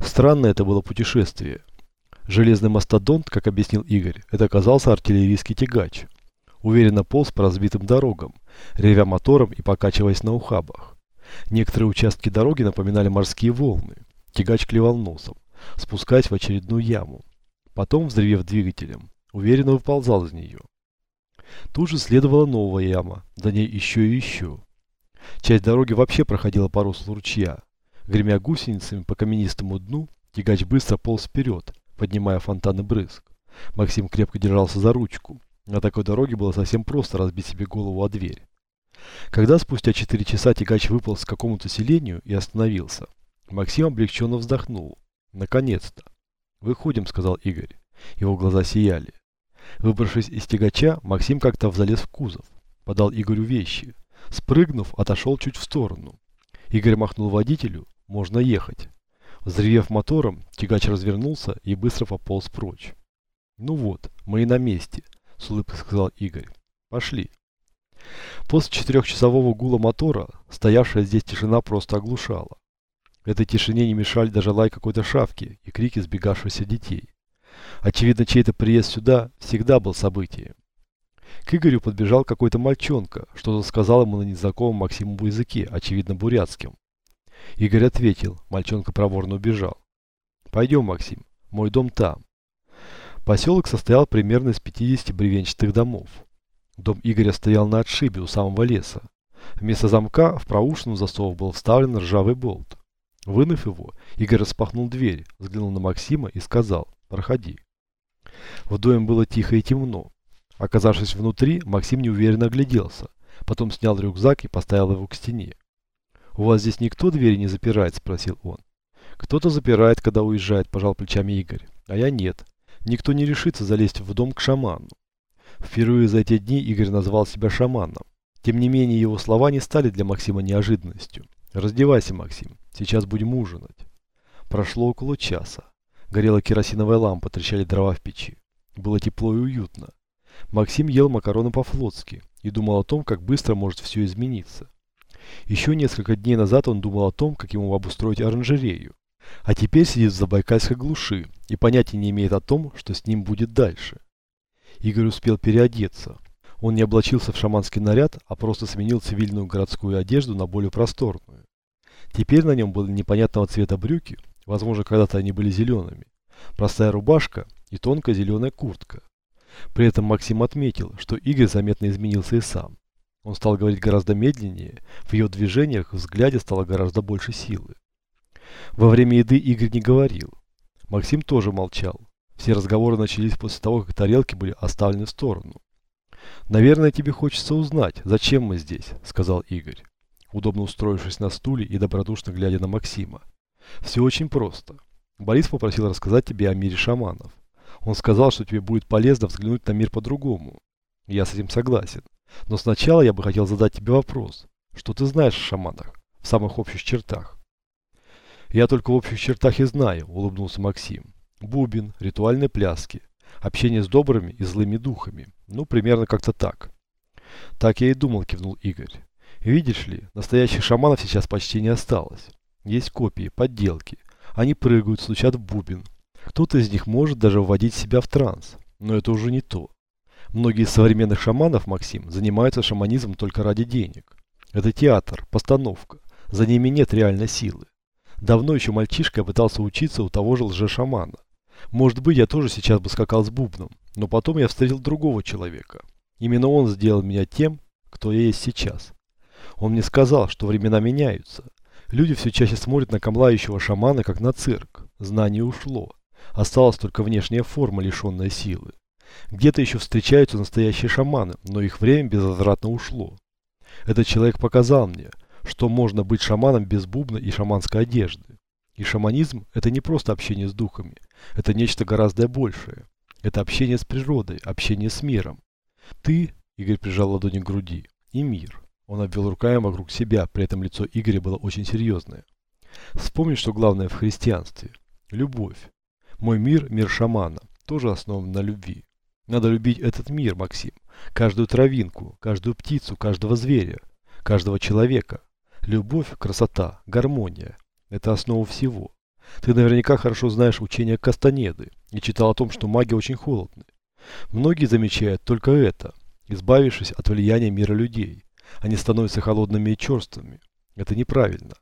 Странное это было путешествие. Железный мастодонт, как объяснил Игорь, это оказался артиллерийский тягач. Уверенно полз по разбитым дорогам, ревя мотором и покачиваясь на ухабах. Некоторые участки дороги напоминали морские волны. Тягач клевал носом, спускаясь в очередную яму. Потом, взрывев двигателем, уверенно выползал из нее. Тут же следовала новая яма, за ней еще и еще. Часть дороги вообще проходила по руслу ручья. Гремя гусеницами по каменистому дну, тягач быстро полз вперед, поднимая фонтаны брызг. Максим крепко держался за ручку. На такой дороге было совсем просто разбить себе голову о дверь. Когда спустя 4 часа тягач выпал к какому-то селению и остановился, Максим облегченно вздохнул. Наконец-то. «Выходим», — сказал Игорь. Его глаза сияли. Выбравшись из тягача, Максим как-то залез в кузов. Подал Игорю вещи. Спрыгнув, отошел чуть в сторону. Игорь махнул водителю. «Можно ехать». Взревев мотором, тягач развернулся и быстро пополз прочь. «Ну вот, мы и на месте», — с улыбкой сказал Игорь. «Пошли». После четырехчасового гула мотора, стоявшая здесь тишина просто оглушала. Этой тишине не мешали даже лай какой-то шавки и крики сбегавшихся детей. Очевидно, чей-то приезд сюда всегда был событием. К Игорю подбежал какой-то мальчонка, что-то сказал ему на незнакомом Максимову языке, очевидно бурятским. Игорь ответил, мальчонка проворно убежал. «Пойдем, Максим, мой дом там». Поселок состоял примерно из 50 бревенчатых домов. Дом Игоря стоял на отшибе у самого леса. Вместо замка в проушину засов был вставлен ржавый болт. Вынув его, Игорь распахнул дверь, взглянул на Максима и сказал «Проходи». В доме было тихо и темно. Оказавшись внутри, Максим неуверенно огляделся, потом снял рюкзак и поставил его к стене. «У вас здесь никто двери не запирает?» – спросил он. «Кто-то запирает, когда уезжает», – пожал плечами Игорь. «А я нет. Никто не решится залезть в дом к шаману». Впервые за эти дни Игорь назвал себя шаманом. Тем не менее, его слова не стали для Максима неожиданностью. «Раздевайся, Максим, сейчас будем ужинать». Прошло около часа. Горела керосиновая лампа, трещали дрова в печи. Было тепло и уютно. Максим ел макароны по-флотски и думал о том, как быстро может все измениться. Еще несколько дней назад он думал о том, как ему обустроить оранжерею. А теперь сидит в Забайкальской глуши и понятия не имеет о том, что с ним будет дальше. Игорь успел переодеться. Он не облачился в шаманский наряд, а просто сменил цивильную городскую одежду на более просторную. Теперь на нем были непонятного цвета брюки, возможно, когда-то они были зелеными, простая рубашка и тонкая зеленая куртка. При этом Максим отметил, что Игорь заметно изменился и сам. Он стал говорить гораздо медленнее, в ее движениях, взгляде стало гораздо больше силы. Во время еды Игорь не говорил. Максим тоже молчал. Все разговоры начались после того, как тарелки были оставлены в сторону. «Наверное, тебе хочется узнать, зачем мы здесь», — сказал Игорь, удобно устроившись на стуле и добродушно глядя на Максима. «Все очень просто. Борис попросил рассказать тебе о мире шаманов. Он сказал, что тебе будет полезно взглянуть на мир по-другому. Я с этим согласен. Но сначала я бы хотел задать тебе вопрос. Что ты знаешь о шаманах? В самых общих чертах. Я только в общих чертах и знаю, улыбнулся Максим. Бубен, ритуальные пляски, общение с добрыми и злыми духами. Ну, примерно как-то так. Так я и думал, кивнул Игорь. Видишь ли, настоящих шаманов сейчас почти не осталось. Есть копии, подделки. Они прыгают, стучат в бубен. Кто-то из них может даже вводить себя в транс. Но это уже не то. Многие из современных шаманов, Максим, занимаются шаманизмом только ради денег. Это театр, постановка. За ними нет реальной силы. Давно еще мальчишка пытался учиться у того же лже-шамана. Может быть, я тоже сейчас бы скакал с бубном, но потом я встретил другого человека. Именно он сделал меня тем, кто я есть сейчас. Он мне сказал, что времена меняются. Люди все чаще смотрят на камлающего шамана, как на цирк. Знание ушло. Осталась только внешняя форма, лишенная силы. Где-то еще встречаются настоящие шаманы, но их время безвозвратно ушло. Этот человек показал мне, что можно быть шаманом без бубна и шаманской одежды. И шаманизм – это не просто общение с духами, это нечто гораздо большее. Это общение с природой, общение с миром. Ты, Игорь прижал ладони к груди, и мир. Он обвел руками вокруг себя, при этом лицо Игоря было очень серьезное. Вспомни, что главное в христианстве – любовь. Мой мир – мир шамана, тоже основан на любви. Надо любить этот мир, Максим. Каждую травинку, каждую птицу, каждого зверя, каждого человека. Любовь, красота, гармония – это основа всего. Ты наверняка хорошо знаешь учение Кастанеды и читал о том, что маги очень холодны. Многие замечают только это. Избавившись от влияния мира людей, они становятся холодными и черствыми. Это неправильно.